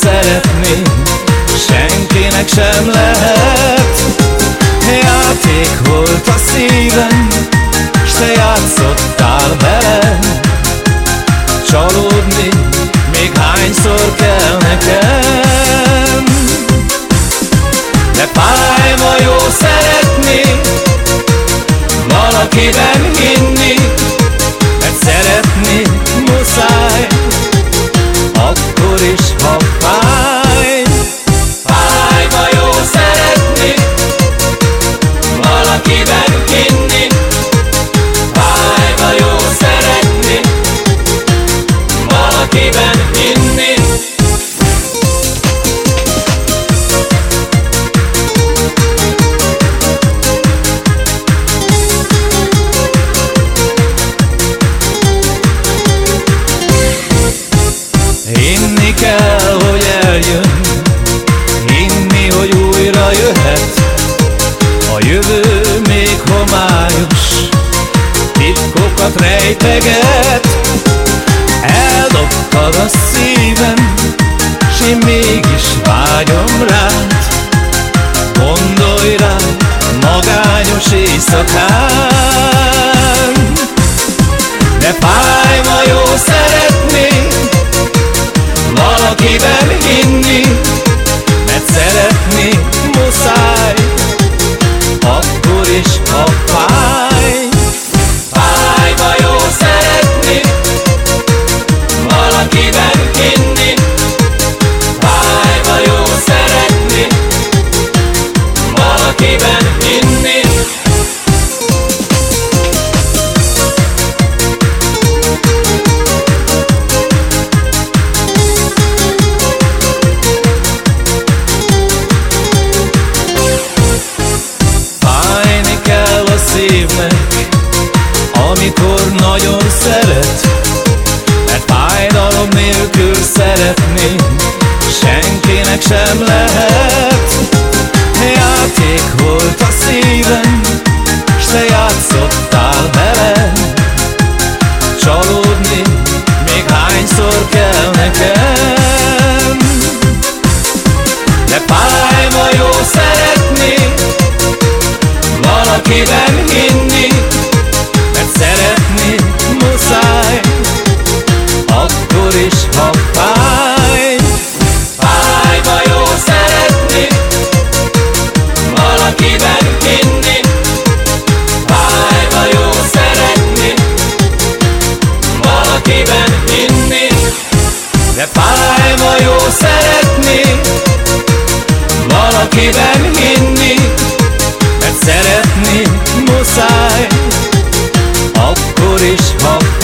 szeretni Senkinek sem lehet. Játék volt a szívem te játszottál vele Csalódni még hányszor kell nekem? De fáj ma jó szeretni Valakiben Hinni kell, hogy eljön. Hinni, hogy újra jöhet. A jövő még homályos. Titkokat rejteget. Eldobtad a szívem Valakiben hinni. Fájni kell a szívnek Amikor nagyon szeret Mert fájdalom nélkül szeretni Senkinek sem lehet kell nekem. Ne fáj jó szem. senkiben hinni Mert szeretni muszáj. Akkor is, ha